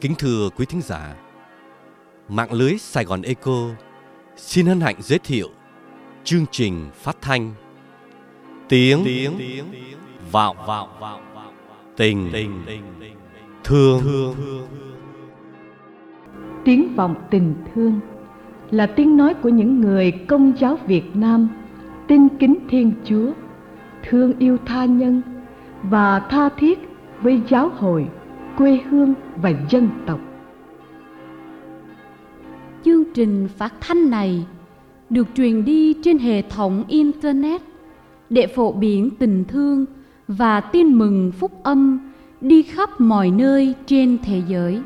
Kính thưa quý thính giả, mạng lưới Sài Gòn Echo xin hân hạnh giới thiệu chương trình phát thanh tiếng, tiếng vạo vạo tình, tình thương, thương. Tiếng vọng tình thương là tiếng nói của những người công giáo Việt Nam tin kính Thiên Chúa, thương yêu tha nhân và tha thiết với giáo hội, quê hương và dân tộc. Chương trình phát thanh này được truyền đi trên hệ thống internet để phổ biến tình thương và tin mừng phúc âm đi khắp mọi nơi trên thế giới.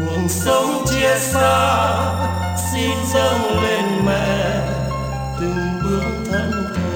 Cuộc sống chia xa xin dâng lên mẹ từng bước thân thờ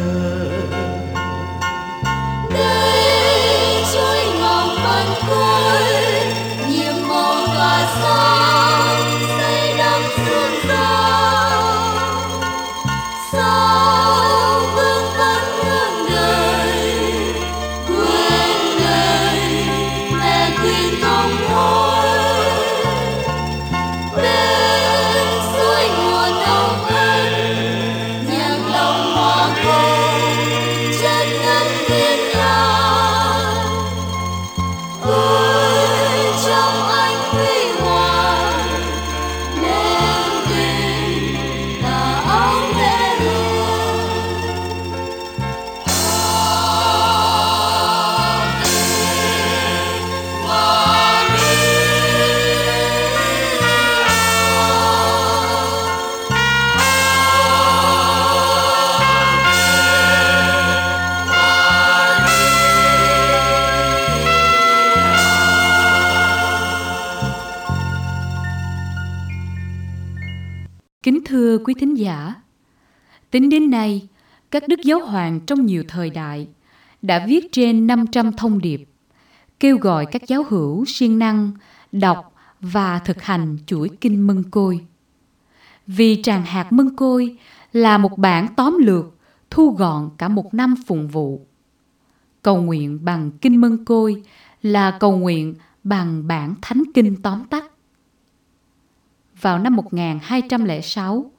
tính đến nay, các đức giáo hoàng trong nhiều thời đại đã viết trên 500 thông điệp, kêu gọi các giáo hữu siêng năng đọc và thực hành chuỗi kinh mân côi. Vì tràng hạt mân côi là một bản tóm lược thu gọn cả một năm phụng vụ. Cầu nguyện bằng kinh mân côi là cầu nguyện bằng bản thánh kinh tóm tắt vào năm 1206,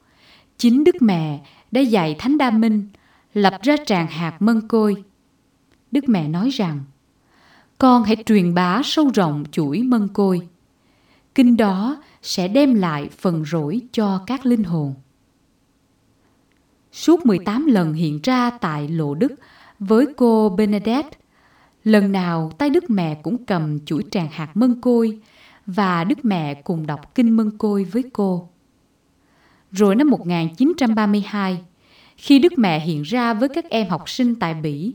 chính Đức Mẹ đã dạy Thánh Đa Minh lập ra tràng hạt mân côi. Đức Mẹ nói rằng, con hãy truyền bá sâu rộng chuỗi mân côi. Kinh đó sẽ đem lại phần rỗi cho các linh hồn. Suốt 18 lần hiện ra tại Lộ Đức với cô Benedette, lần nào tay Đức Mẹ cũng cầm chuỗi tràng hạt mân côi và Đức Mẹ cùng đọc Kinh Mân Côi với cô. Rồi năm 1932, khi Đức Mẹ hiện ra với các em học sinh tại Bỉ,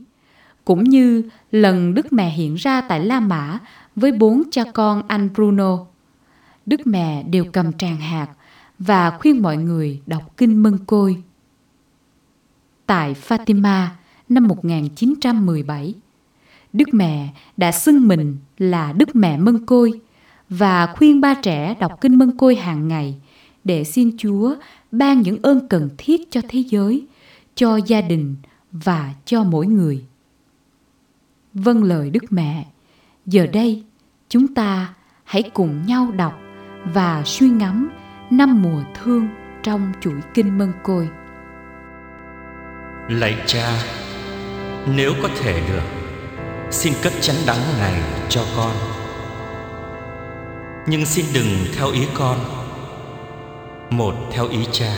cũng như lần Đức Mẹ hiện ra tại La Mã với bốn cha con anh Bruno, Đức Mẹ đều cầm tràng hạt và khuyên mọi người đọc Kinh Mân Côi. Tại Fatima năm 1917, Đức Mẹ đã xưng mình là Đức Mẹ Mân Côi và khuyên ba trẻ đọc kinh mân côi hàng ngày để xin Chúa ban những ơn cần thiết cho thế giới, cho gia đình và cho mỗi người. Vâng lời Đức Mẹ, giờ đây chúng ta hãy cùng nhau đọc và suy ngẫm năm mùa thương trong chuỗi kinh mân côi. Lạy cha, nếu có thể được, xin cất chắn đắng này cho con nhưng xin đừng theo ý con một theo ý cha.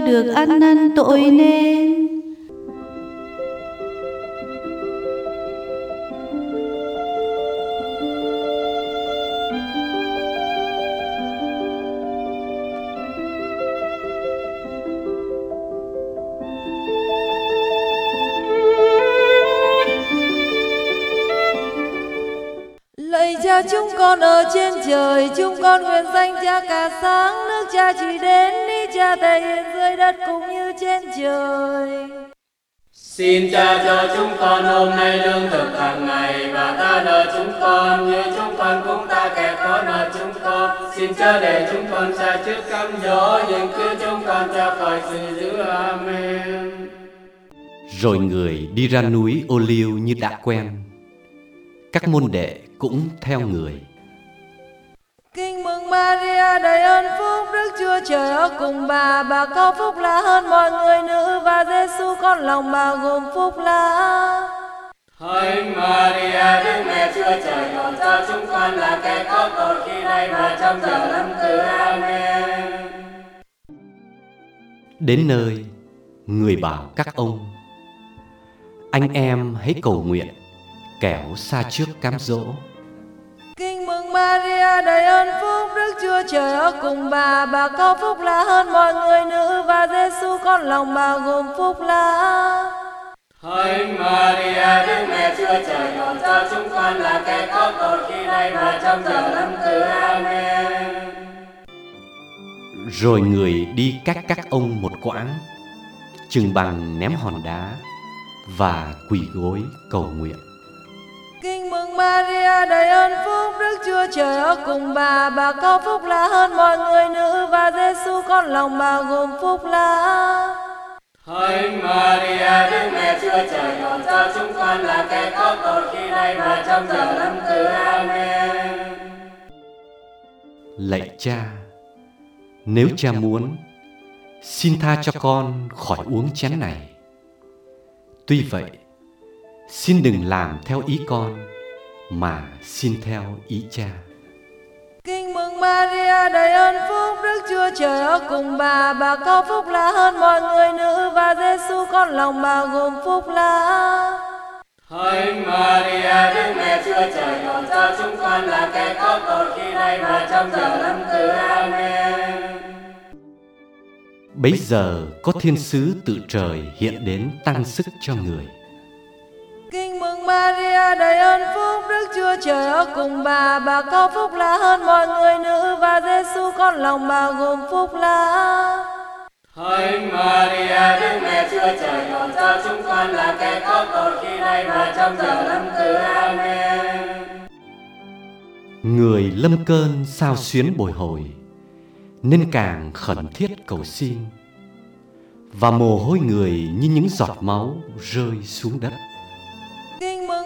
Được ăn năn tội nên. Cha, chúng con ở trên trời, chúng con nguyện danh cha cả sáng, nước cha chỉ đến, đi cha thể hiện dưới đất cũng như trên trời Xin cha cho chúng con hôm nay lương thực hàng ngày và ta nợ chúng con như chúng con cũng ta kẻ có nợ chúng con. Xin cha để chúng con xa trước cám dỗ nhưng cứu chúng con ra khỏi sự dữ. Amen. Rồi người đi ra núi ô liu như đã quen. Các môn đệ cũng theo người. Kinh mừng Maria đầy ơn phúc Chúa Trời ở cùng bà Bà có phúc là hơn mọi người nữ Và Giêsu con lòng bà gồm phúc là Hỡi Maria Đức Mẹ Chúa Trời cầu cho chúng con là kẻ có tội khi nay và trong giờ lâm tử. Amen. Đến nơi, người bảo các ông Anh em hãy cầu nguyện Kẻo xa trước cám dỗ Maria đầy ơn phúc Đức Chúa Trời ở cùng bà Bà có phúc là hơn mọi người nữ Và Giêsu con lòng bà gồm phúc là Hỡi Maria Đức Mẹ Chúa Trời cầu cho chúng con là kẻ có tội khi nay và trong giờ lâm tử. Amen. Rồi người đi cách các ông một quãng Chừng bằng ném hòn đá Và quỳ gối cầu nguyện Maria đầy ơn phúc Đức Chúa Trời ở cùng bà Bà có phúc là hơn mọi người nữ Và Giêsu con lòng bà gồm phúc là Hỡi Maria Đức Mẹ Chúa Trời cầu cho chúng con là kẻ có tội khi nay và trong giờ lâm tử. Amen. Lạy cha Nếu cha muốn Xin tha cho con khỏi uống chén này Tuy vậy Xin đừng làm theo ý con Mà xin theo ý cha Kinh mừng Maria đầy ơn phúc Đức Chúa Trời ở cùng bà Bà có phúc là hơn mọi người nữ Và Giêsu con lòng bà gồm phúc là Hỡi Maria Đức Mẹ Chúa Trời cầu cho chúng con là kẻ có tội khi nay và trong giờ lâm tử. Amen. Bấy giờ có thiên sứ tự trời hiện đến tăng sức cho người. Maria đầy ơn phúc Đức Chúa Trời ở cùng bà Bà có phúc là hơn mọi người nữ Và Giêsu con lòng bà gồm phúc là Hỡi Maria Đức Mẹ Chúa Trời cầu cho chúng con là kẻ có tội khi nay và trong giờ lâm tử. Amen. Người lâm cơn sao xuyến bồi hồi Nên càng khẩn thiết cầu xin Và mồ hôi người như những giọt máu rơi xuống đất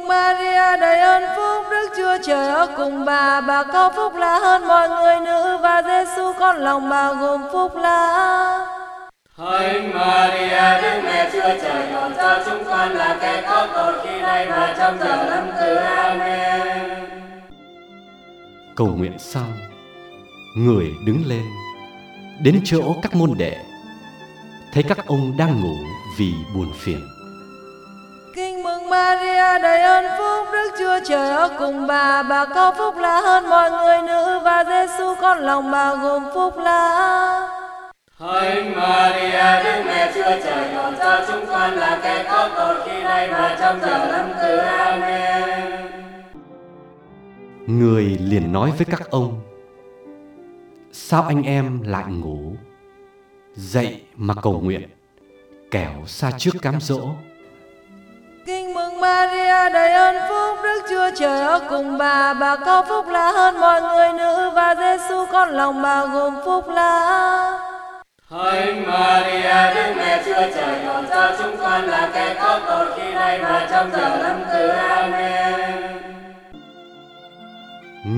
Maria đầy ơn phúc Đức Chúa Trời ở cùng bà Bà có phúc là hơn mọi người nữ Và Giêsu con lòng bà gồm phúc là Hỡi Maria Đức Mẹ Chúa Trời cầu cho chúng con là kẻ có tội khi nay và trong giờ lâm tử. Amen. Cầu nguyện xong Người đứng lên Đến chỗ các môn đệ Thấy các ông đang ngủ vì buồn phiền Maria đầy ơn phúc Đức Chúa Trời ở cùng bà Bà có phúc là hơn mọi người nữ Và Giêsu con lòng bà gồm phúc là Hỡi Maria Đức Mẹ Chúa Trời cầu cho chúng con là kẻ có tội khi nay và trong giờ lâm tử. Amen. Người liền nói với các ông Sao anh em lại ngủ Dậy mà cầu nguyện Kẻo xa trước cám dỗ Maria đầy ơn phúc Đức Chúa Trời ở cùng bà Bà có phúc là hơn mọi người nữ Và Giêsu con lòng bà gồm phúc là Hỡi Maria Đức Mẹ Chúa Trời cầu cho chúng con là kẻ có tội khi nay và trong giờ lâm tử. Amen.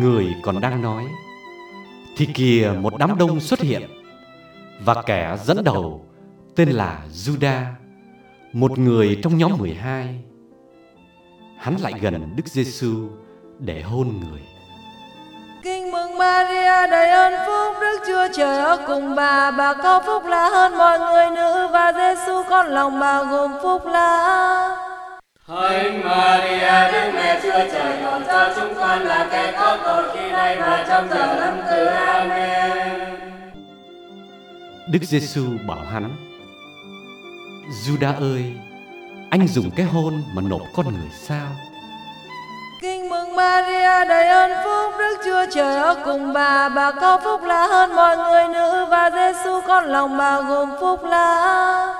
Người còn đang nói Thì kìa một đám đông xuất hiện Và kẻ dẫn đầu Tên là Juda Một người trong nhóm 12 Hắn lại gần Đức Giêsu để hôn người Kinh mừng Maria đầy ơn phúc Đức Chúa Trời ở cùng bà Bà có phúc là hơn mọi người nữ Và Giêsu con lòng bà gồm phúc là Hỡi Maria Đức Mẹ Chúa Trời cầu cho chúng con là kẻ có tội khi nay và trong giờ lâm tử. Amen. Đức Giêsu bảo hắn Juda ơi Anh dùng cái hôn mà nộp con người sao Kinh mừng Maria đầy ơn phúc Đức Chúa Trời ở cùng bà Bà có phúc là hơn mọi người nữ Và Giêsu con lòng bà gồm phúc là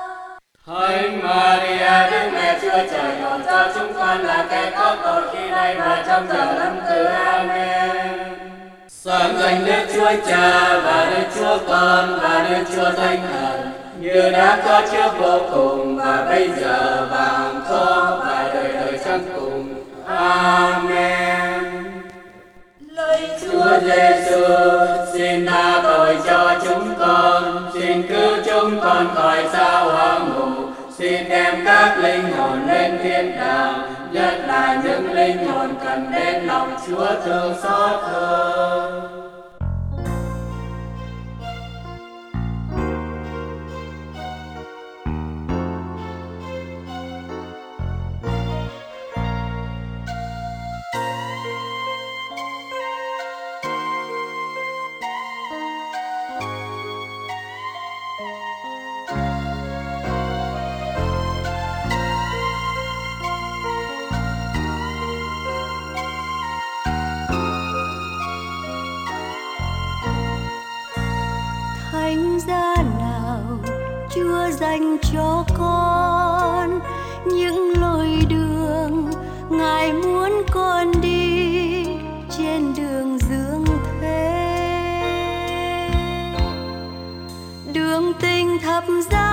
Hỡi Maria Đức Mẹ Chúa Trời cầu cho chúng con là kẻ có tội khi nay và trong giờ lâm tử. Amen. Sáng danh Đức Chúa Cha và Đức Chúa Con và Đức Chúa Thánh Thần như đã có trước vô cùng và bây giờ và hằng có và đời đời chẳng cùng. Amen. Lạy Chúa Giêsu xin tha tội cho chúng con, xin cứu chúng con khỏi sao hỏa ngục, xin đem các linh hồn lên thiên đàng, nhất là những linh hồn cần đến lòng Chúa thương xót hơn. Dành cho con những lối đường ngài muốn con đi trên đường dương thế. Đường tình thập giá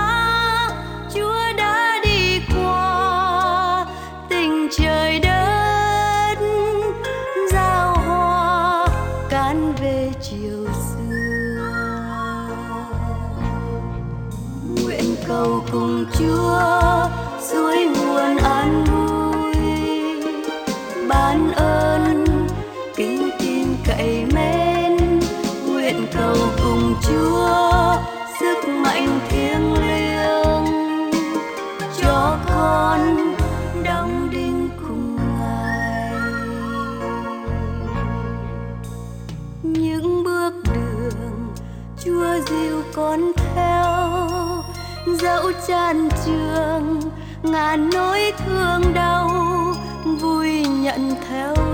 là nỗi thương đau vui nhận theo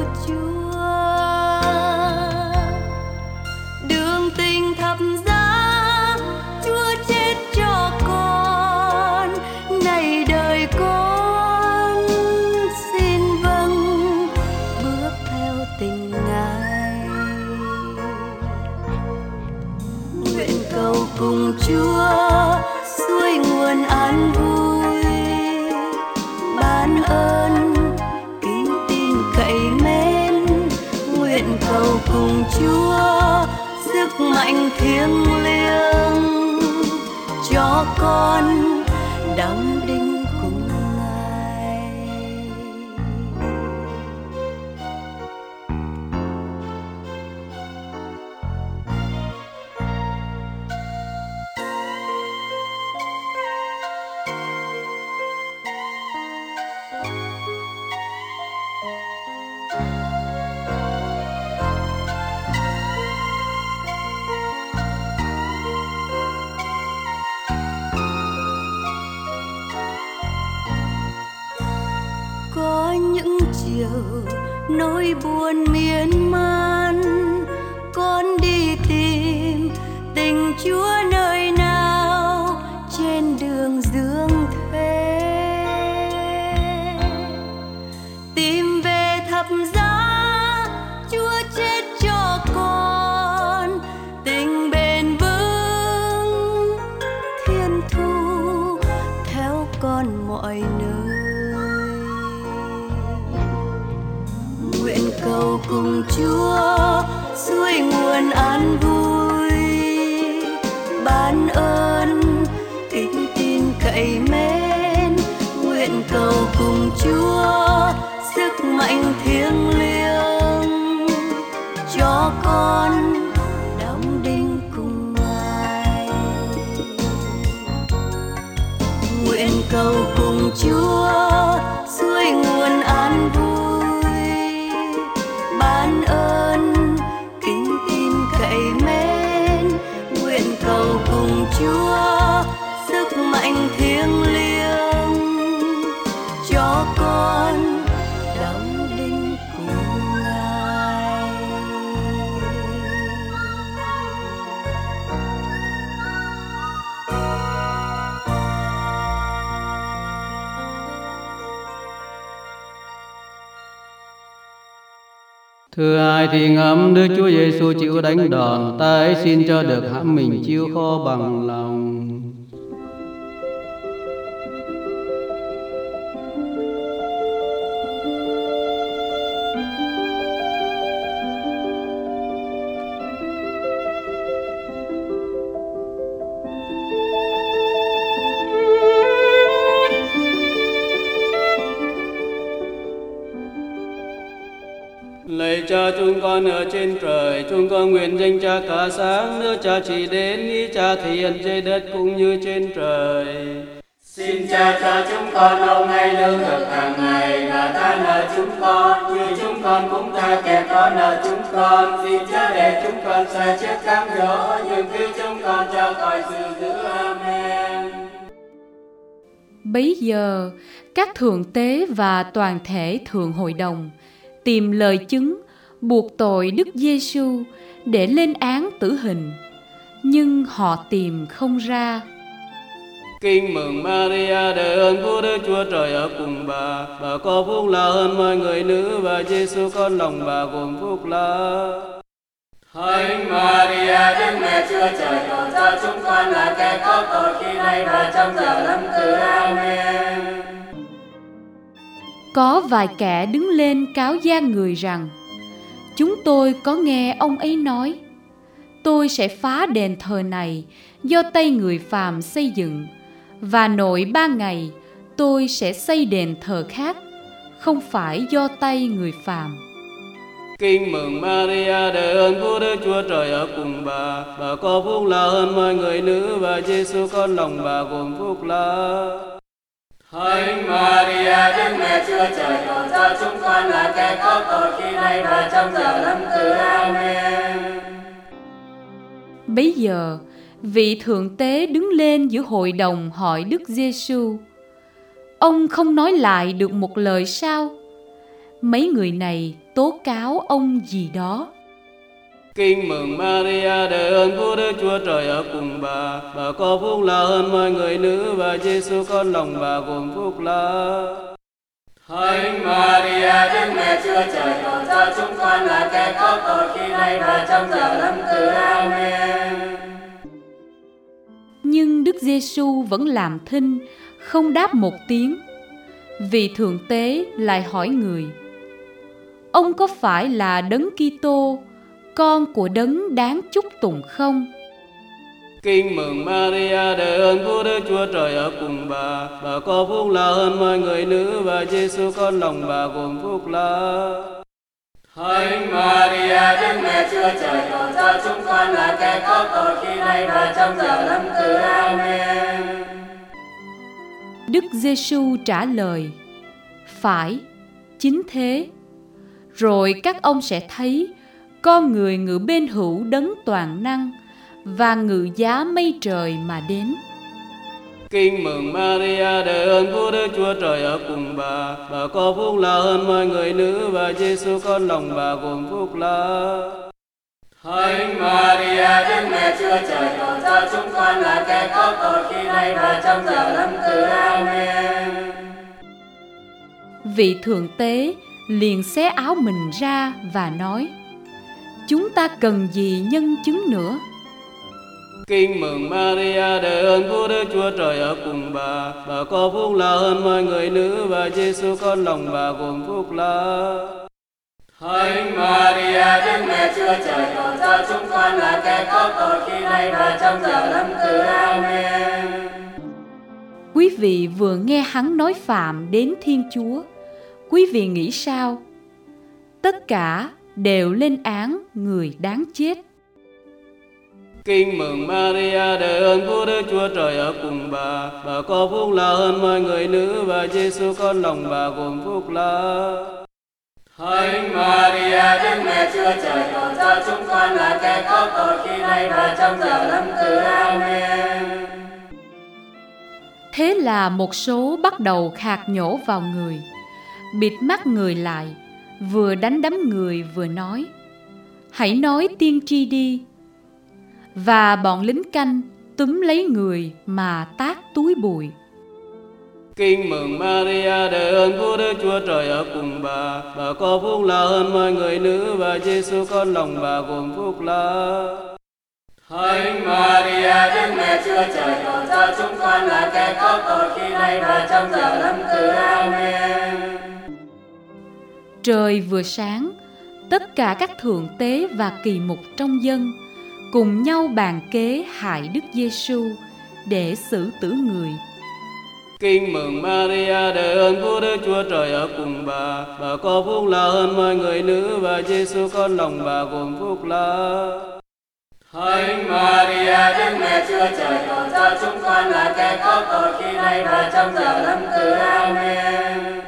thiêng liêng cho con đắm đinh Thưa ai thì ngắm Đức Chúa Giêsu chịu đánh đòn, ta ấy xin cho được hãm mình chịu khó bằng lòng. Con ở trên trời, chúng con nguyện danh cha cả sáng, nước cha chỉ đến, ý cha thể hiện trên đất cũng như trên trời. Xin cha cho chúng con hôm nay lương thực hàng ngày và tha nợ chúng con như chúng con cũng tha kẻ có nợ chúng con. Xin cha để chúng con sai trước cám dỗ nhưng cứu chúng con cho khỏi sự dữ. Amen. Bấy giờ, các thượng tế và toàn thể thượng hội đồng tìm lời chứng buộc tội Đức Giêsu để lên án tử hình, nhưng họ tìm không ra. Kinh mừng Maria đời ơn của Đức Chúa Trời ở cùng bà. Bà có phúc là hơn mọi người nữ và Giêsu con lòng bà gồm phúc là. Thánh Maria Đức Mẹ Chúa Trời cầu cho chúng con là kẻ có tội khi nay và trong giờ lâm tử. Amen. Có vài kẻ đứng lên cáo gian người rằng Chúng tôi có nghe ông ấy nói, Tôi sẽ phá đền thờ này do tay người phàm xây dựng, và nội ba ngày tôi sẽ xây đền thờ khác, không phải do tay người phàm Kinh mừng Maria để ơn Chúa, Đức Chúa Trời ở cùng bà. Bà có phúc là hơn mọi người nữ và Giêsu con lòng bà gồm phúc là. Hỡi Maria Đức Mẹ Chúa Trời cầu cho chúng con là kẻ có tội khi nay và trong giờ lâm tử. Amen. Bấy giờ, vị thượng tế đứng lên giữa hội đồng hỏi Đức Giêsu. Ông không nói lại được một lời sao? Mấy người này tố cáo ông gì đó. Kinh mừng Maria để ơn Chúa Đức Chúa Trời ở cùng bà. Bà có phúc là hơn mọi người nữ và Giêsu con lòng bà gồm phúc là. Thánh Maria Đức Mẹ Chúa Trời cầu cho chúng con là kẻ có tội khi nay và trong giờ lâm tử. Amen. Nhưng Đức Giêsu vẫn làm thinh, không đáp một tiếng. Vị thượng tế lại hỏi người: Ông có phải là Đấng Kitô, con của Đấng đáng chúc tụng không? Kinh mừng Maria để ơn Chúa Đức Chúa Trời ở cùng bà. Bà có phúc là hơn mọi người nữ và Giêsu con lòng bà gồm phúc là. Thánh Maria Đức Mẹ Chúa Trời cầu cho chúng con là kẻ có tội khi nay và trong giờ lâm tử. Amen. Đức Giêsu trả lời: Phải, chính thế. Rồi các ông sẽ thấy con người ngự bên hữu đấng toàn năng và ngự giá mây trời mà đến. Kinh mừng Maria để ơn Chúa Đức Chúa Trời ở cùng bà. Bà có phúc là hơn mọi người nữ và Giêsu con lòng bà gồm phúc là. Thánh Maria Đức Mẹ Chúa Trời cầu cho chúng con là kẻ có tội khi nay và trong giờ lâm tử. Amen. Vị thượng tế liền xé áo mình ra và nói: Chúng ta cần gì nhân chứng nữa? Kinh mừng Maria để ơn Chúa Đức Chúa Trời ở cùng bà. Bà có phúc là hơn mọi người nữ và Giêsu con lòng bà gồm phúc là. Thánh Maria Đức Mẹ Chúa Trời cầu cho chúng con là kẻ có tội khi nay và trong giờ lâm tử. Amen. Quý vị vừa nghe hắn nói phạm đến Thiên Chúa, quý vị nghĩ sao? Tất cả đều lên án người đáng chết. Kinh mừng Maria để ơn Chúa Đức Chúa Trời ở cùng bà. Bà có phúc là hơn mọi người nữ và Giêsu con lòng bà gồm phúc là. Thánh Maria Đức Mẹ Chúa Trời cầu cho chúng con là kẻ có tội khi nay và trong giờ lâm tử. Amen. Thế là một số bắt đầu khạc nhổ vào người, bịt mắt người lại, vừa đánh đấm người vừa nói: Hãy nói tiên tri đi. Và bọn lính canh túm lấy người mà tát túi bụi. Kinh mừng Maria để ơn Chúa Đức Chúa Trời ở cùng bà. Bà có phúc là hơn mọi người nữ và Giêsu con lòng bà gồm phúc là. Thánh Maria Đức Mẹ Chúa Trời cầu cho chúng con là kẻ có tội khi nay và trong giờ lâm tử. Amen. Trời vừa sáng, tất cả các thượng tế và kỳ mục trong dân cùng nhau bàn kế hại Đức Giêsu để xử tử người. Kinh mừng Maria để ơn Chúa Đức Chúa Trời ở cùng bà. Bà có phúc là hơn mọi người nữ và Giêsu con lòng bà gồm phúc là. Thánh Maria Đức Mẹ Chúa Trời cầu cho chúng con là kẻ có tội khi nay và trong giờ lâm tử. Amen.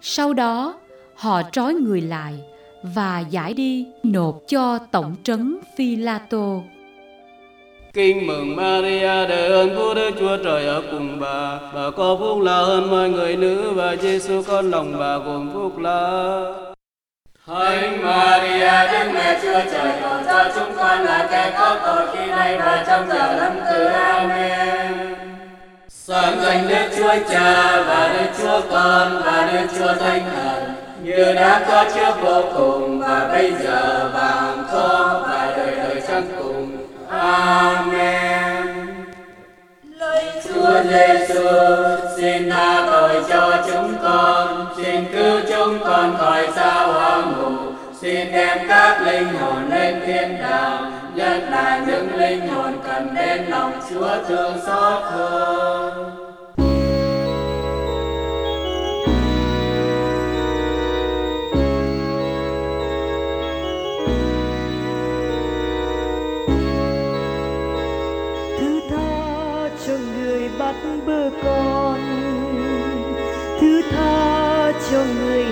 Sau đó, họ trói người lại và giải đi nộp cho tổng trấn Phi-la-tô. Kinh mừng Maria để ơn Chúa Đức Chúa Trời ở cùng bà. Bà có phúc là hơn mọi người nữ và Giêsu con lòng bà gồm phúc là. Thánh Maria Đức Mẹ Chúa Trời cầu cho chúng con là kẻ có tội khi nay và trong giờ lâm tử. Amen. Sáng danh Đức Chúa Cha và Đức Chúa Con và Đức Chúa Thánh Thần như đã có trước vô cùng và bây giờ và hằng có và đời đời chẳng cùng. Amen. Lạy Chúa Giêsu, xin tha tội cho chúng con, xin cứu chúng con khỏi sao hóa ngục, xin đem các linh hồn lên thiên đàng, nhất là những linh hồn cần đến lòng Chúa thương xót thương. thứ tha cho người bắt bớ con thứ tha cho người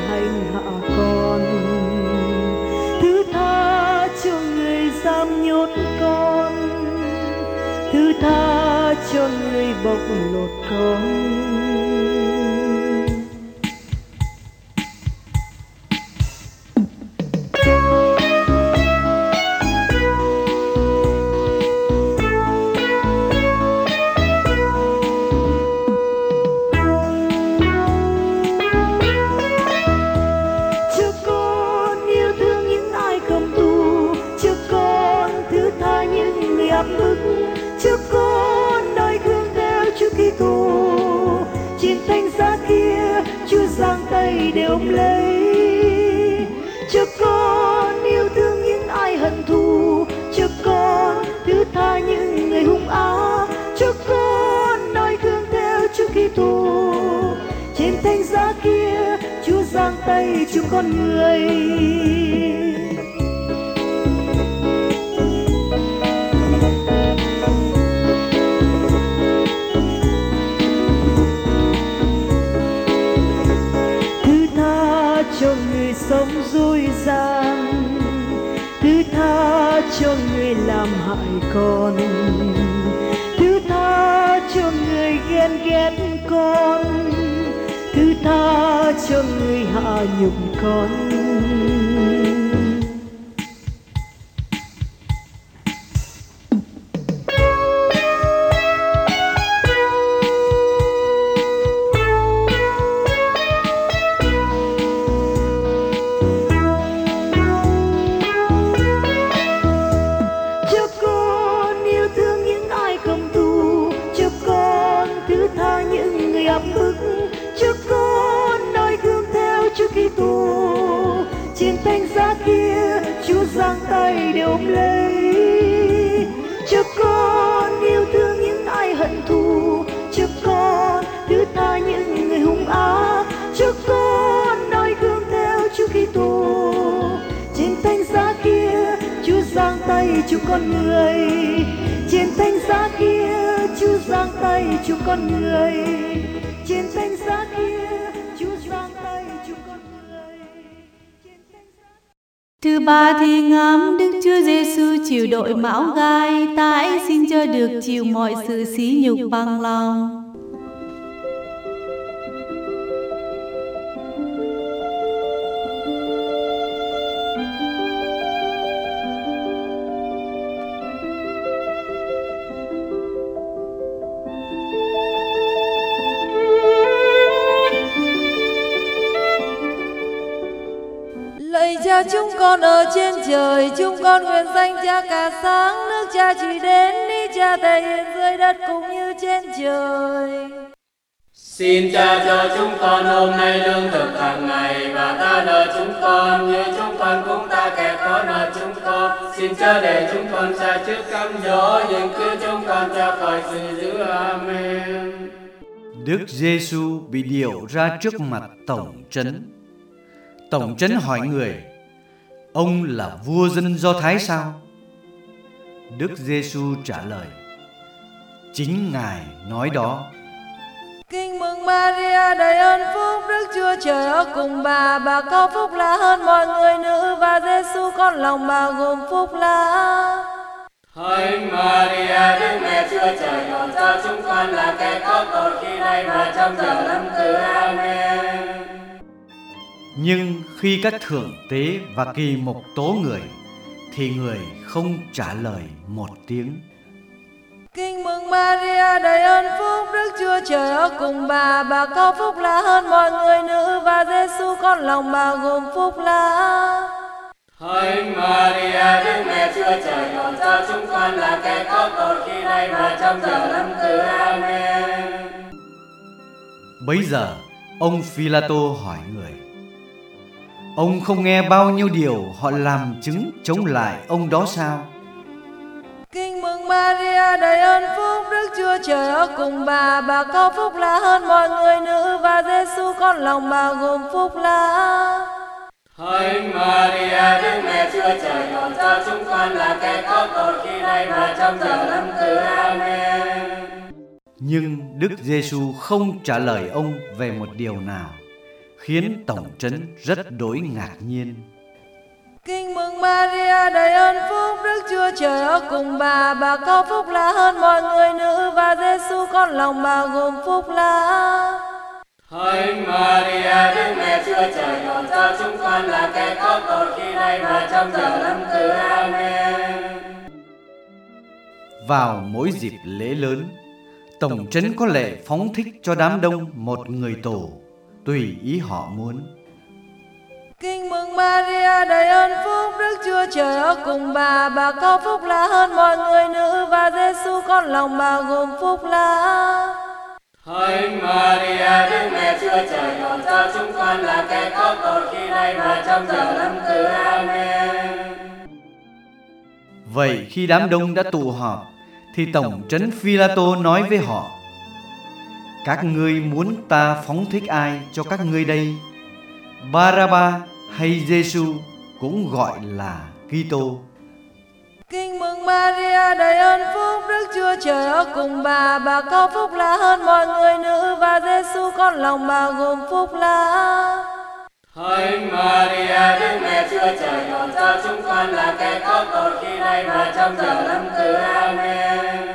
thứ tha cho người bộc lột con giang con người trên thánh giá kia Chúa giang tay chúng con người. Trên thánh giá kia Chúa giang tay chúng con người. Trên thánh giá Thứ ba thì ngắm Đức Chúa Giêsu chịu đội mão gai, tái xin cho được chịu mọi sự xí nhục bằng lòng. Trên trời, chúng con nguyện danh cha cả sáng, nước cha chỉ đến, đi cha thể hiện dưới đất cũng như trên trời. Xin cha cho chúng con hôm nay lương thực hàng ngày và ta nợ chúng con như chúng con cũng ta kẻ có nợ chúng con. Xin cha để chúng con xa trước cám dỗ nhưng cứu chúng con ra khỏi sự dữ. Amen. Đức Giêsu bị điệu ra trước mặt tổng trấn. Tổng trấn hỏi người: Ông là vua dân Do Thái sao? Đức Giêsu trả lời: Chính Ngài nói đó. Kinh mừng Maria đầy ơn phúc, Đức Chúa Trời ở cùng bà, bà có phúc là hơn mọi người nữ và Giêsu con lòng bà gồm phúc là. Hỡi Maria, Đức Mẹ Chúa Trời, cầu cho chúng con là kẻ có tội khi nay và trong giờ lâm tử. Amen. Nhưng khi các thượng tế và kỳ mục tố người thì người không trả lời một tiếng. Kinh mừng Maria đầy ơn phúc, Đức Chúa Trời ở cùng bà, bà có phúc là hơn mọi người nữ và Giêsu con lòng bà gồm phúc là. Hỡi Maria, Đức Mẹ Chúa Trời, cầu cho chúng con là kẻ có tội khi nay và trong giờ lâm tử. Amen. Bấy giờ, ông Phi-la-tô hỏi người: Ông không nghe bao nhiêu điều họ làm chứng chống lại ông đó sao? mừng Maria đầy ơn phúc Đức Chúa Trời ở cùng bà. Bà có phúc là hơn mọi người nữ và Giêsu con lòng bà gồm phúc là Hỡi Maria Đức Mẹ Chúa Trời cầu cho chúng con là kẻ có tội khi nay và trong giờ lâm tử. Amen. Nhưng Đức Giêsu không trả lời ông về một điều nào khiến tổng trấn rất đối ngạc nhiên. Kinh mừng Maria đầy ơn phúc Đức Chúa Trời ở cùng bà. Bà có phúc là hơn mọi người nữ và Giêsu con lòng bà gồm phúc là Hỡi Maria Đức Mẹ Chúa Trời cầu cho chúng con là kẻ có tội khi nay và trong giờ lâm tử. Amen. Vào mỗi dịp lễ lớn, tổng trấn có lệ phóng thích cho đám đông một người tù tùy ý họ muốn. Kinh mừng Maria đầy ơn phúc Đức Chúa Trời ở cùng bà. Bà có phúc là hơn mọi người nữ và Giêsu con lòng bà gồm phúc là Hỡi Maria Đức Mẹ Chúa Trời cầu cho chúng con là kẻ có tội khi nay và trong giờ lâm tử. Amen. Vậy khi đám đông đã tụ họp thì tổng trấn Phi-la-tô nói với họ các ngươi muốn ta phóng thích ai cho các ngươi đây? Baraba hay Giêsu cũng gọi là Kitô. Kinh mừng Maria đầy ơn phúc Đức Chúa Trời ở cùng bà bà có phúc là hơn mọi người nữ và Giêsu con lòng bà gồm phúc là Hỡi Maria Đức Mẹ Chúa Trời cầu cho chúng con là kẻ có tội khi nay và trong giờ lâm tử Amen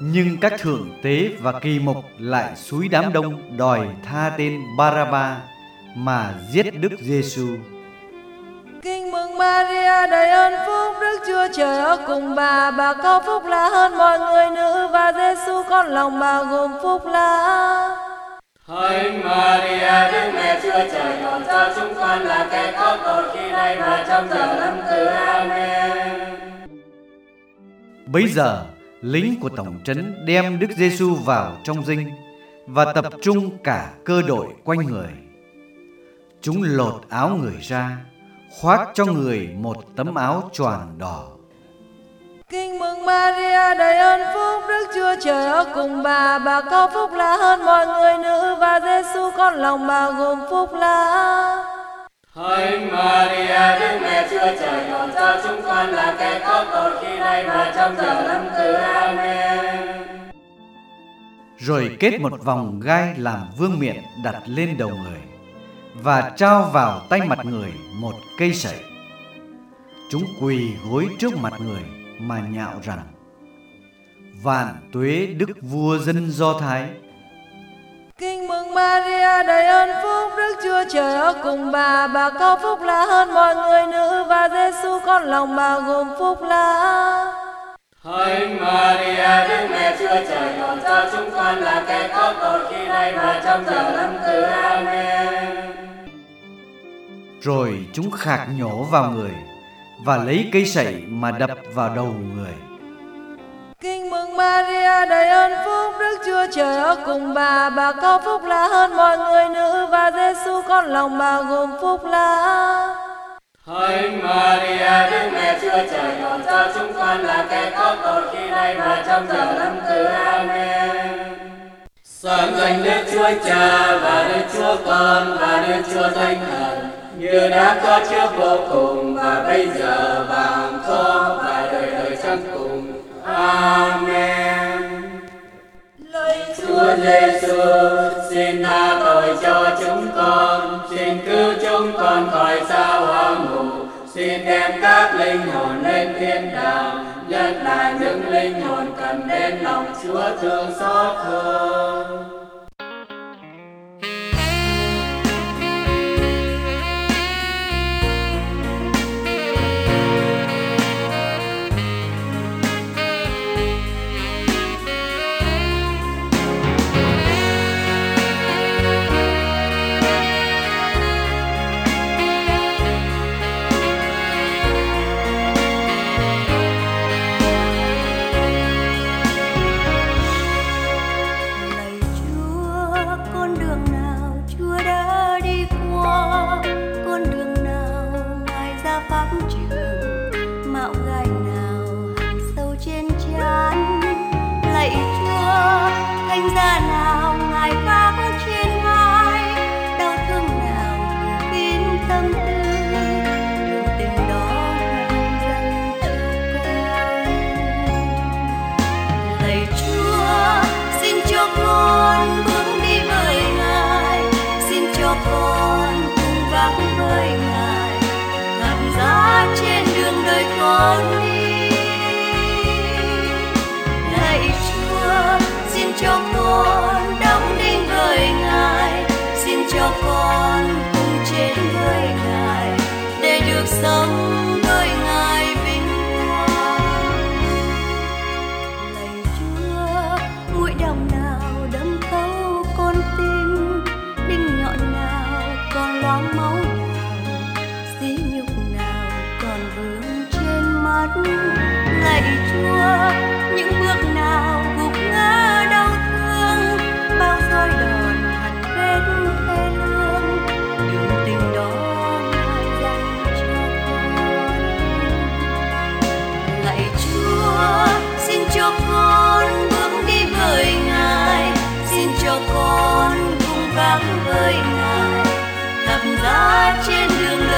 nhưng các thượng tế và kỳ mục lại xúi đám đông đòi tha tên Baraba mà giết Đức Giêsu. Kinh mừng Maria đầy ơn phúc Đức Chúa Trời ở cùng bà bà có phúc là hơn mọi người nữ và Giêsu con lòng bà gồm phúc là Hỡi Maria Đức Mẹ Chúa Trời cầu cho chúng con là kẻ có tội khi nay và trong giờ lâm tử Amen. Bây giờ lính của tổng trấn đem Đức Giêsu vào trong dinh và tập trung cả cơ đội quanh người. Chúng lột áo người ra, khoác cho người một tấm áo choàng đỏ. Kinh mừng Maria đầy ơn phúc Đức Chúa Trời ở cùng bà bà có phúc là hơn mọi người nữ và Giêsu con lòng bà gồm phúc là Hỡi Maria, Đức Mẹ Chúa Trời, cầu cho chúng con là kẻ có tội khi nay và trong giờ lâm tử. Amen. Rồi kết một vòng gai làm vương miện đặt lên đầu người Và trao vào tay mặt người một cây sậy. Chúng quỳ gối trước mặt người mà nhạo rằng, Vạn tuế đức vua dân Do Thái Kinh mừng Maria đầy ơn phúc Đức Chúa Trời ở cùng bà. Bà có phúc là hơn mọi người nữ và Giêsu con lòng bà gồm phúc là. Hỡi Maria Đức Mẹ Chúa Trời cầu cho chúng con là kẻ có tội khi nay và trong giờ lâm tử. Amen. Rồi chúng khạc nhổ vào người và lấy cây sậy mà đập vào đầu người. Kinh mừng Maria, đầy ơn phúc Đức Chúa Trời ở cùng bà. Bà có phúc lạ hơn mọi người nữ và Giêsu con lòng bà gồm phúc lạ. Hỡi Maria, Đức Mẹ Chúa Trời cầu cho chúng con là kẻ có tội khi nay và trong giờ lâm tử. Amen. Sáng danh Đức Chúa Cha và Đức Chúa Con và Đức Chúa Thánh Thần, như đã có trước vô cùng và bây giờ và không có và Amen. Lạy Chúa Giêsu, xin tha tội cho chúng con, xin cứu chúng con khỏi sao hoa mù, xin đem các linh hồn lên thiên đàng, nhất là những linh hồn cần đến lòng Chúa thương xót hơn. Con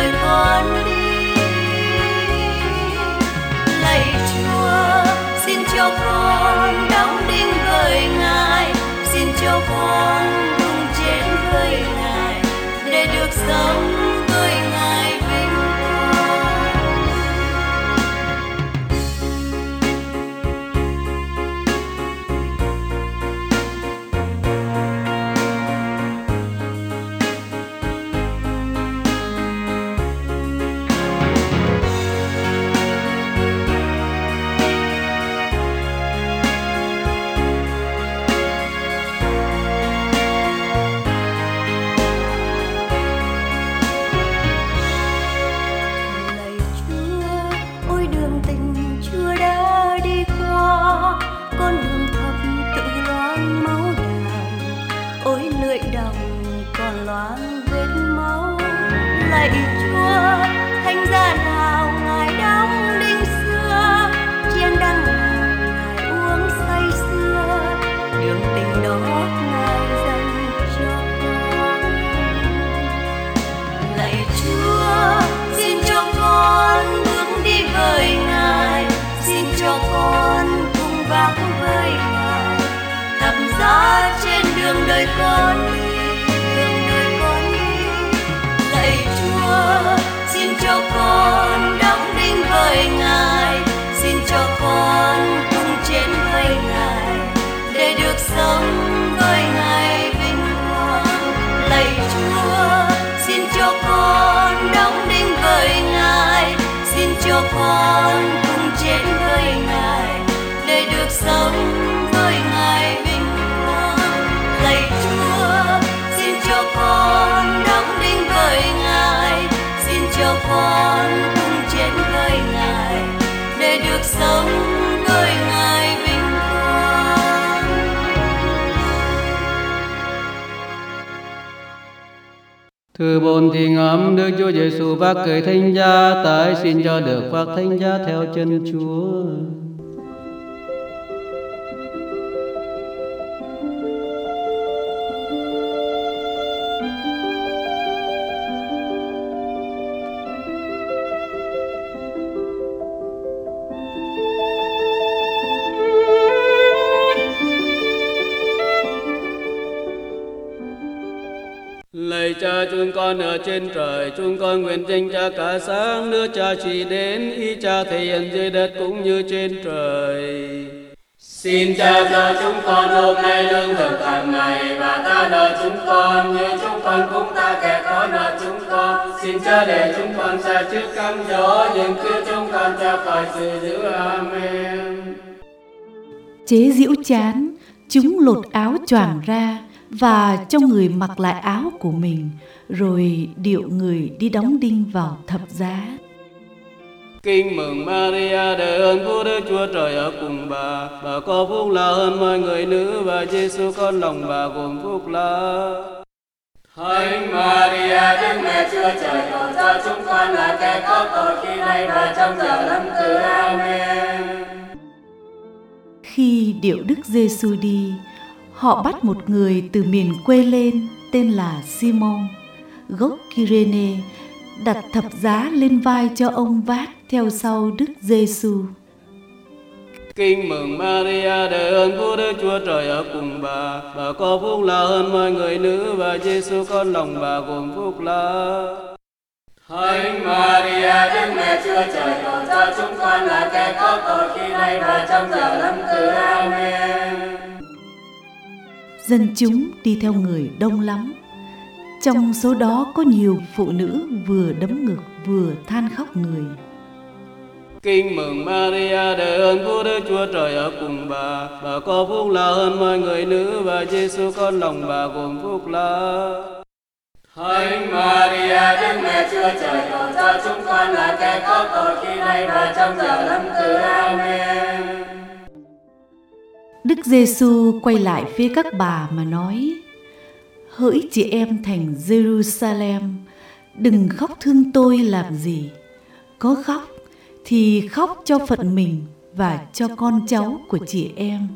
đời con đi. Lạy chúa, xin cho con đóng đinh với ngài. Xin cho con cùng chết với ngài để được sống chúng con ở trên trời, chúng con nguyện danh cha cả sáng, nước cha chỉ đến, ý cha thể hiện dưới đất cũng như trên trời. Xin cha cho chúng con hôm nay lương thực hàng ngày và ta nợ chúng con như chúng con cũng ta kẻ có nợ chúng con. Xin cha để chúng con xa trước cam dỗ nhưng cứu chúng con ra khỏi sự dữ. Amen. chế giễu chán chúng lột áo choàng ra và cho người mặc lại áo của mình rồi điệu người đi đóng đinh vào thập giá Kinh mừng Maria đời ơn của Đức Chúa Trời ở cùng bà. Bà có phúc là hơn mọi người nữ và Giêsu con lòng bà gồm phúc là. Thánh Maria Đức Mẹ Chúa Trời cầu cho chúng con là kẻ có tội khi nay và trong giờ lâm tử. Amen. khi điệu đức giêsu đi họ bắt một người từ miền quê lên tên là simon gốc kyrene đặt thập giá lên vai cho ông vác theo sau đức giêsu Kinh mừng Maria đời ơn của Đức Chúa Trời ở cùng bà. Bà có phúc là hơn mọi người nữ và Giêsu con lòng bà gồm phúc là. Thánh Maria Đức Mẹ Chúa Trời cầu cho chúng con là kẻ có tội khi nay và trong giờ lâm tử. Amen. Dân chúng đi theo người đông lắm. Trong số đó có nhiều phụ nữ vừa đấm ngực vừa than khóc người. Kinh mừng Maria để ơn Chúa Đức Chúa Trời ở cùng bà. Bà có phúc là hơn mọi người nữ và Giêsu con lòng bà gồm phúc là. Thánh Maria Đức Mẹ Chúa Trời cầu cho chúng con là kẻ có tội khi nay và trong giờ lâm tử. Amen. Đức Giêsu quay lại phía các bà mà nói: Hỡi chị em thành Jerusalem, đừng khóc thương tôi làm gì. Có khóc thì khóc cho phận mình và cho con cháu của chị em.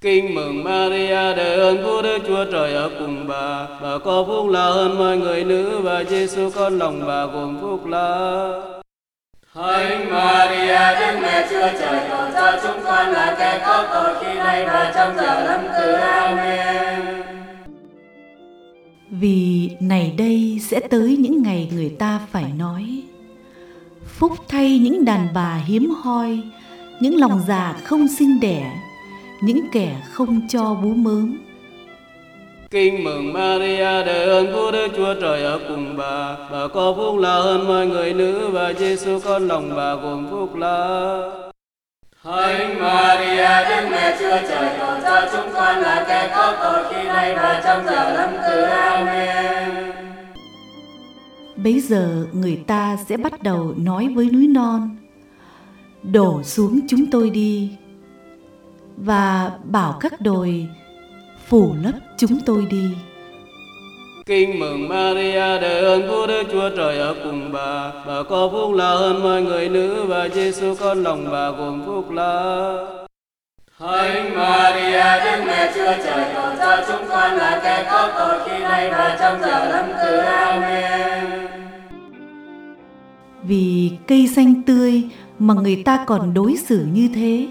Kinh mừng Maria để ơn Chúa Đức Chúa Trời ở cùng bà. Bà có phúc là hơn mọi người nữ và Giêsu con lòng bà gồm phúc là. Thánh Maria, Đức Mẹ Chúa Trời cầu cho chúng con là kẻ có tội khi nay và trong giờ lâm tử. Amen. Vì này đây sẽ tới những ngày người ta phải nói, Phúc thay những đàn bà hiếm hoi, Những lòng già không sinh đẻ, Những kẻ không cho bú mớm Kinh mừng Maria để ơn Chúa Đức Chúa Trời ở cùng bà. Bà có phúc là hơn mọi người nữ và Giêsu con lòng bà gồm phúc là. Thánh Maria Đức Mẹ Chúa Trời cầu cho chúng con là kẻ có tội khi nay và trong giờ lâm tử. Amen. Bấy giờ người ta sẽ bắt đầu nói với núi non Đổ xuống chúng tôi đi Và bảo các đồi phủ lấp chúng tôi đi Kinh mừng Maria để ơn Chúa Đức Chúa Trời ở cùng bà. Bà có phúc là hơn mọi người nữ và Giêsu con lòng bà gồm phúc là. Thánh Maria Đức Mẹ Chúa Trời cầu cho chúng con là kẻ có tội khi nay và trong giờ lâm tử. Amen. Vì cây xanh tươi mà người ta còn đối xử như thế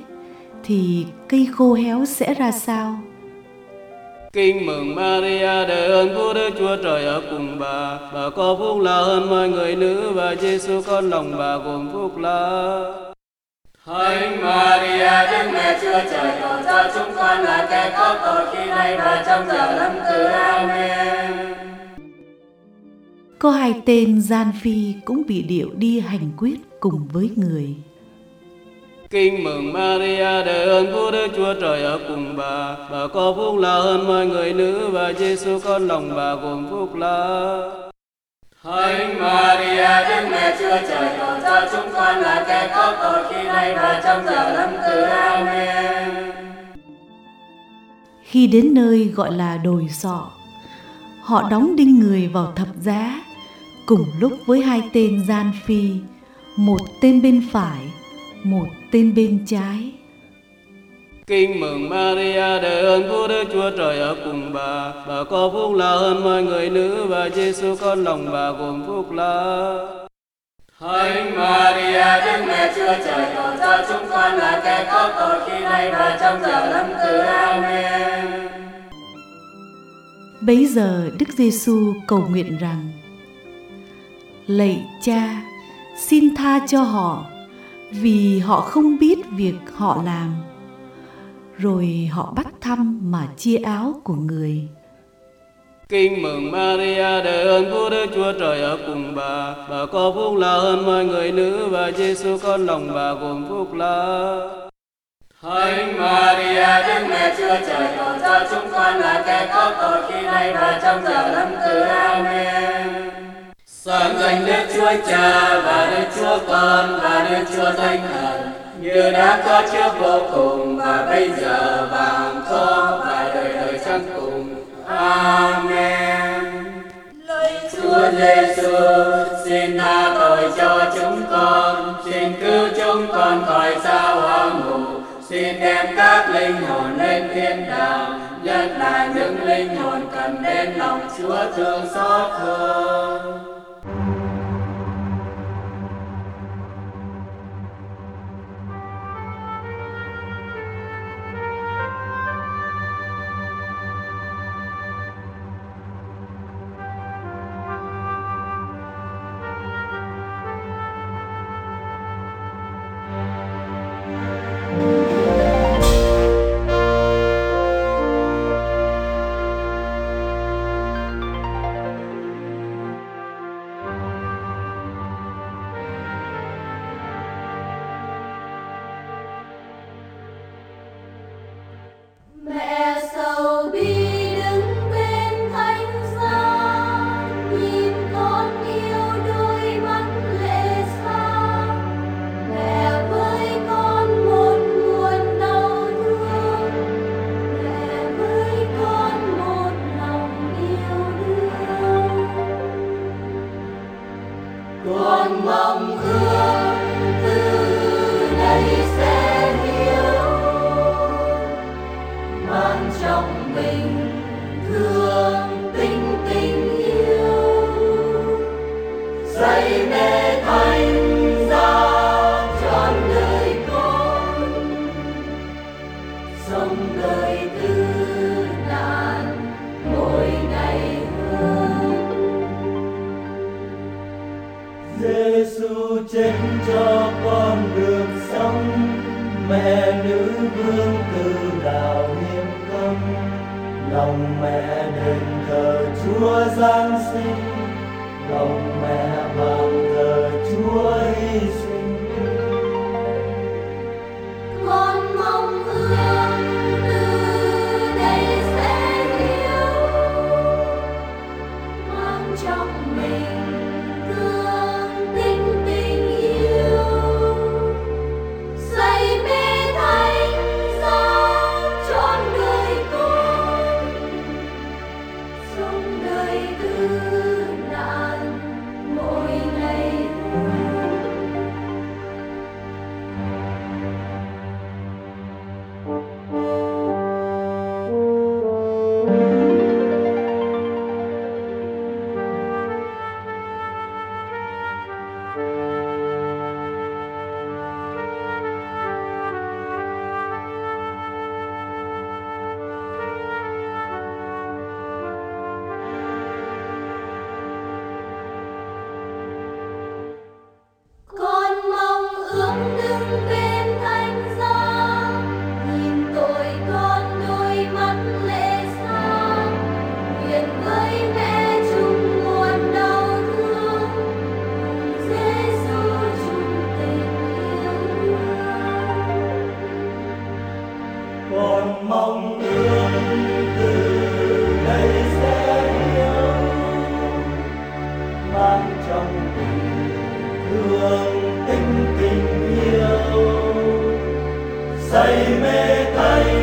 Thì cây khô héo sẽ ra sao? Kinh mừng Maria để ơn Chúa Đức Chúa Trời ở cùng bà. Bà có phúc là hơn mọi người nữ và Giêsu con lòng bà gồm phúc là. Thánh Maria Đức Mẹ Chúa Trời cầu cho chúng con là kẻ có tội khi nay và trong giờ lâm tử. Amen. Có hai tên gian phi cũng bị điệu đi hành quyết cùng với người. Kinh mừng Maria để ơn Chúa Đức Chúa Trời ở cùng bà. Bà có phúc là hơn mọi người nữ và Giêsu con lòng bà gồm phúc là. Thánh Maria Đức Mẹ Chúa Trời cầu cho chúng con là kẻ có tội khi nay và trong giờ lâm tử. Amen. Khi đến nơi gọi là đồi sọ, họ đóng đinh người vào thập giá cùng lúc với hai tên gian phi, một tên bên phải, một tên bên trái. Kinh mừng Maria để ơn Chúa Đức Chúa Trời ở cùng bà. Bà có phúc là hơn mọi người nữ và Giêsu con lòng bà gồm phúc là. Thánh Maria Đức Mẹ Chúa Trời cầu cho chúng con là kẻ có tội khi nay và trong giờ lâm tử. Amen. Bấy giờ Đức Giêsu cầu nguyện rằng: Lạy Cha, xin tha cho họ vì họ không biết việc họ làm. Rồi họ bắt thăm mà chia áo của người. Kinh mừng Maria để ơn Chúa Đức Chúa Trời ở cùng bà. Bà có phúc là hơn mọi người nữ và Giêsu con lòng bà gồm phúc là. Thánh Maria Đức Mẹ Chúa Trời cầu cho chúng con là kẻ có tội khi nay và trong giờ lâm tử. Amen. Danh Đức Chúa Cha và Đức Chúa Con và Đức Chúa Thánh Thần như đã có trước vô cùng và bây giờ và có và đời đời chẳng cùng. Amen. Lời Chúa Giêsu, xin tha tội cho chúng con, xin cứu chúng con khỏi sao hoa ngủ, xin đem các linh hồn lên thiên đàng, nhất là những linh hồn cần đến lòng Chúa thương xót Giêsu chết cho con được sống, mẹ nữ vương từ đạo hiến công. Lòng mẹ đền thờ chúa giáng sinh, lòng mẹ bằng thờ chúa Giêsu thương tình tình yêu say mê tay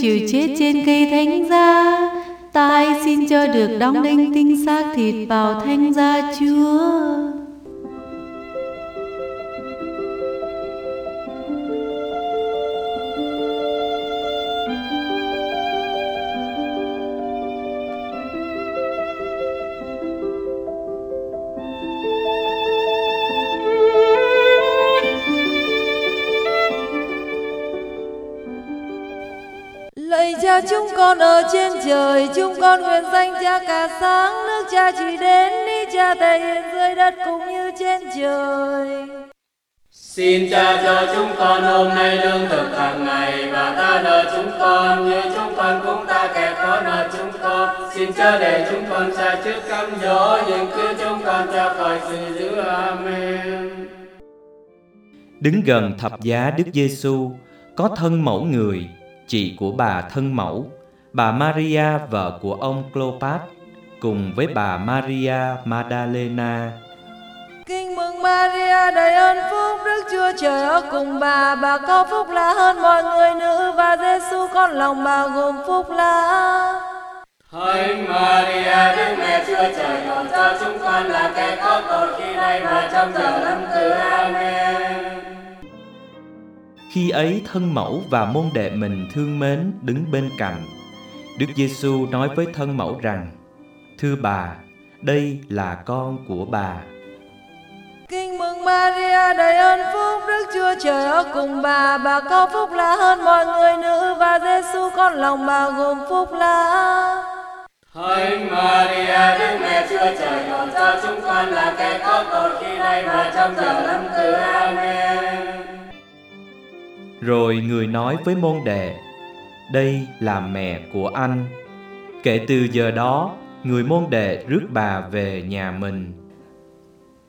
chịu chết trên cây thánh gia, ta xin cho được đóng đinh tinh xác thịt vào thánh gia Chúa. con ở trên trời chúng con nguyện danh cha cả sáng nước cha chỉ đến đi cha thể hiện dưới đất cũng như trên trời Xin Cha cho chúng con hôm nay lương thực hàng ngày và ta nợ chúng con như chúng con cũng ta kẻ có nợ chúng con. Xin Cha để chúng con xa trước cám dỗ nhưng cứ chúng con cha khỏi sự dữ. Amen. Đứng gần thập giá Đức Giêsu có thân mẫu người, chị của bà thân mẫu bà Maria vợ của ông Clopas cùng với bà Maria Magdalena Kinh mừng Maria đầy ơn phúc Đức Chúa Trời ở cùng bà Bà có phúc là hơn mọi người nữ Và Giêsu con lòng bà gồm phúc là Hỡi Maria Đức Mẹ Chúa Trời cầu cho chúng con là kẻ có tội khi nay và trong giờ lâm tử. Amen. Khi ấy thân mẫu và môn đệ mình thương mến đứng bên cạnh. Đức Giêsu nói với thân mẫu rằng: Thưa bà, đây là con của bà. Kinh mừng Maria đầy ơn phúc Đức Chúa Trời ở cùng bà Bà có phúc là hơn mọi người nữ Và Giêsu con lòng bà gồm phúc là Hỡi Maria Đức Mẹ Chúa Trời cầu cho chúng con là kẻ có tội khi nay và trong giờ lâm tử. Amen. Rồi người nói với môn đệ: Đây là mẹ của anh. Kể từ giờ đó, người môn đệ rước bà về nhà mình.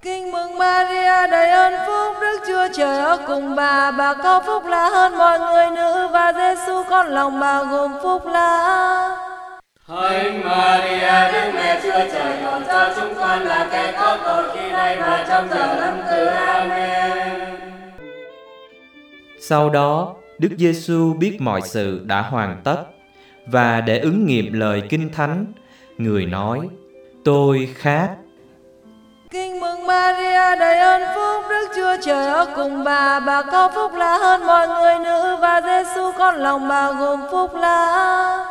Kinh mừng Maria đầy ơn phúc Đức Chúa Trời ở cùng bà Bà có phúc là hơn mọi người nữ Và Giêsu con lòng bà gồm phúc là Hỡi Maria Đức Mẹ Chúa Trời cầu cho chúng con là kẻ có tội khi nay và trong giờ lâm tử. Amen. Sau đó, Đức Giêsu biết mọi sự đã hoàn tất và để ứng nghiệm lời Kinh Thánh, người nói: Tôi khát. Kinh mừng Maria đầy ơn phúc Đức Chúa Trời ở cùng bà Bà có phúc là hơn mọi người nữ Và Giêsu con lòng bà gồm phúc là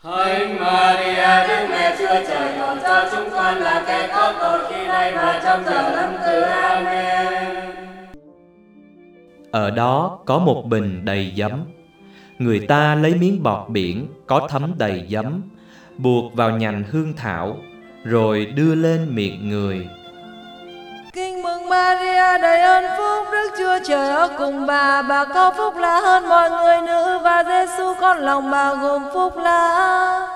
Hỡi Maria Đức Mẹ Chúa Trời cầu cho chúng con là kẻ có tội khi nay và trong giờ lâm tử. Amen. Ở đó có một bình đầy giấm. Người ta lấy miếng bọt biển có thấm đầy giấm, buộc vào nhành hương thảo, rồi đưa lên miệng người. Kinh mừng Maria đầy ơn phúc Đức Chúa Trời ở cùng bà Bà có phúc là hơn mọi người nữ Và Giêsu con lòng bà gồm phúc là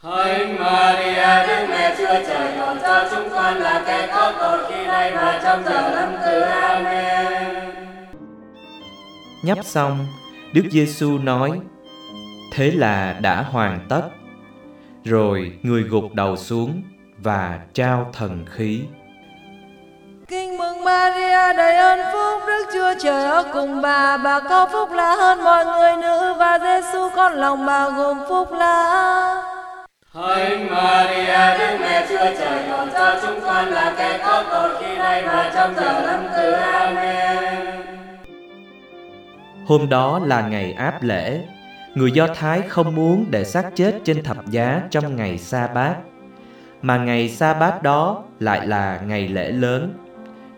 Hỡi Maria Đức Mẹ Chúa Trời cầu cho chúng con là kẻ có tội khi nay và trong giờ lâm tử. Amen. Nhấp xong, Đức Giêsu nói: Thế là đã hoàn tất. Rồi người gục đầu xuống và trao thần khí. Kinh mừng Maria đầy ơn phúc Đức Chúa Trời ở cùng bà Bà có phúc là hơn mọi người nữ Và Giêsu con lòng bà gồm phúc là Hỡi Maria Đức Mẹ Chúa Trời cầu cho chúng con là kẻ có tội khi nay và trong giờ lâm tử. Amen. Hôm đó là ngày áp lễ. Người Do Thái không muốn để xác chết trên thập giá trong ngày sa bát mà ngày sa bát đó lại là ngày lễ lớn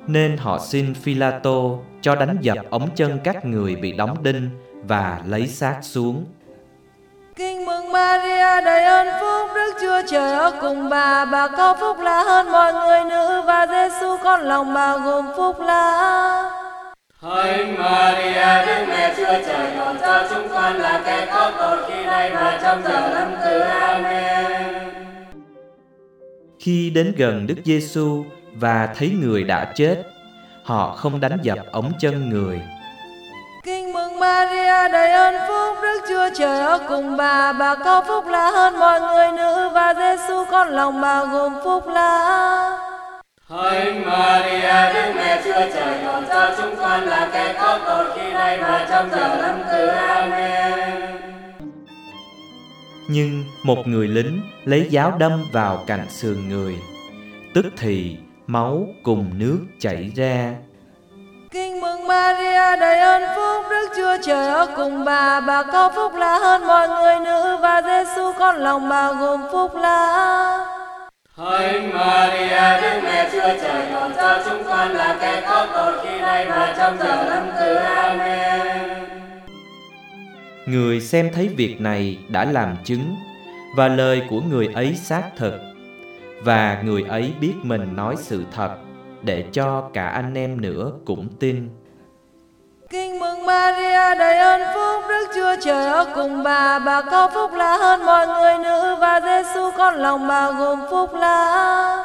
nên họ xin Phi-la-tô cho đánh dập ống chân các người bị đóng đinh và lấy xác xuống. Kinh mừng Maria, đầy ơn phúc Đức Chúa Trời ở cùng bà Bà có phúc lạ hơn mọi người nữ Và Giêsu con lòng bà gồm phúc là Hỡi Maria Đức Mẹ Chúa Trời cầu cho chúng con là kẻ có tội khi nay và trong giờ lâm tử. Amen. Khi đến gần Đức Giêsu và thấy người đã chết, họ không đánh dập ống chân người. Kinh mừng Maria đầy ơn phúc Đức Chúa Trời ở cùng bà Bà có phúc là hơn mọi người nữ Và Giêsu con lòng bà gồm phúc là Hỡi Maria Đức Mẹ Chúa Trời cầu cho chúng con là kẻ có tội khi nay và trong giờ lâm tử. Amen. Nhưng một người lính lấy giáo đâm vào cạnh sườn người. Tức thì máu cùng nước chảy ra. Kinh mừng Maria đầy ơn phúc Đức Chúa Trời ở cùng bà Bà có phúc là hơn mọi người nữ Và Giêsu con lòng bà gồm phúc là Hỡi Maria, Đức Mẹ Chúa Trời, cầu cho chúng con là kẻ có tội khi nay và trong giờ lâm tử. Amen. Người xem thấy việc này đã làm chứng, và lời của người ấy xác thực và người ấy biết mình nói sự thật, để cho cả anh em nữa cũng tin mừng Maria, đầy ơn phúc Đức Chúa Trời ở cùng bà Bà có phúc là hơn mọi người nữ Và Giêsu con lòng bà gồm phúc là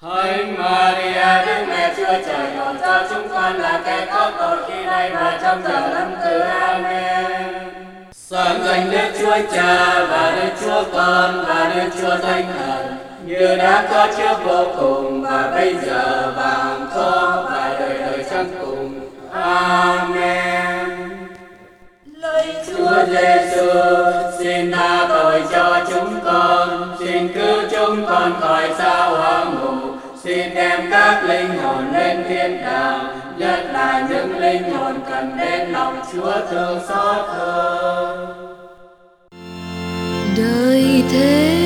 Hỡi Maria, Đức Mẹ Chúa Trời cầu cho chúng con là kẻ có tội khi nay và trong giờ lâm tử Amen. Sáng danh Đức Chúa Cha và Đức Chúa Con và Đức Chúa Thánh Thần, như đã có trước vô cùng và bây giờ và hằng có và đời đời chẳng cùng. Amen. Lạy Chúa Giêsu, xin tha tội cho chúng con, xin cứu chúng con khỏi sao hỏa ngục, xin đem các linh hồn lên thiên đàng, nhất là những linh hồn cần đến lòng Chúa thương xót hơn. đời thế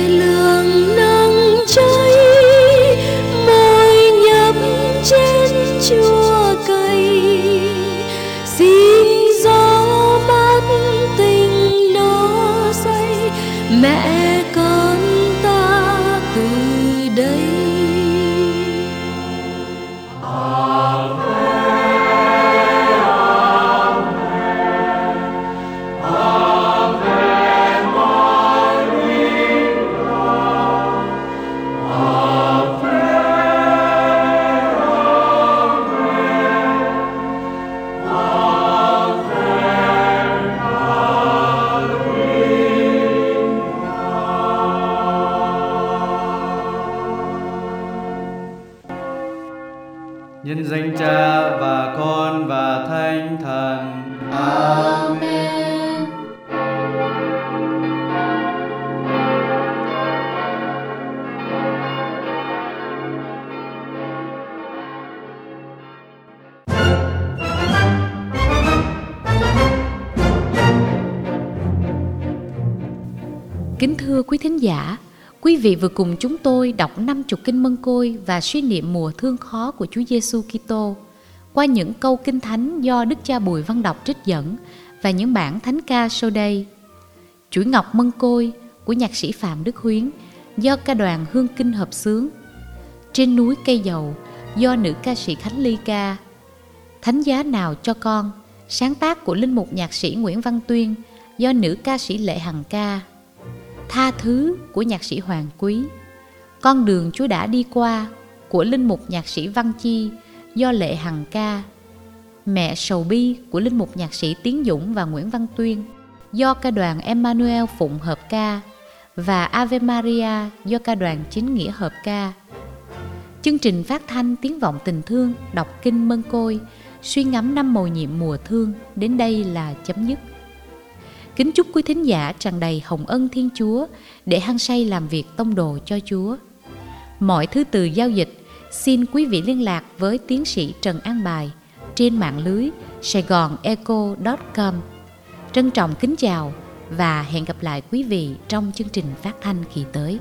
quý thính giả, quý vị vừa cùng chúng tôi đọc năm chục kinh mân côi và suy niệm mùa thương khó của Chúa Giêsu Kitô qua những câu kinh thánh do Đức cha Bùi Văn Đọc trích dẫn và những bản thánh ca sau đây. Chuỗi ngọc mân côi của nhạc sĩ Phạm Đức Huyến do ca đoàn Hương Kinh hợp xướng. Trên núi cây dầu do nữ ca sĩ Khánh Ly ca. Thánh giá nào cho con sáng tác của linh mục nhạc sĩ Nguyễn Văn Tuyên do nữ ca sĩ Lệ Hằng ca. Tha thứ của nhạc sĩ Hoàng Quý Con đường Chúa đã đi qua của linh mục nhạc sĩ Văn Chi do Lệ Hằng ca, Mẹ Sầu Bi của linh mục nhạc sĩ Tiến Dũng và Nguyễn Văn Tuyên, do ca đoàn Emmanuel Phụng hợp ca và Ave Maria do ca đoàn Chính Nghĩa hợp ca. Chương trình phát thanh tiếng vọng tình thương đọc kinh mân côi, suy ngẫm năm mầu nhiệm mùa thương, đến đây là chấm dứt. Kính chúc quý thính giả tràn đầy hồng ân Thiên Chúa để hăng say làm việc tông đồ cho Chúa. Mọi thứ từ giao dịch, xin quý vị liên lạc với tiến sĩ Trần An Bài trên mạng lưới saigoneco.com. Trân trọng kính chào và hẹn gặp lại quý vị trong chương trình phát thanh kỳ tới.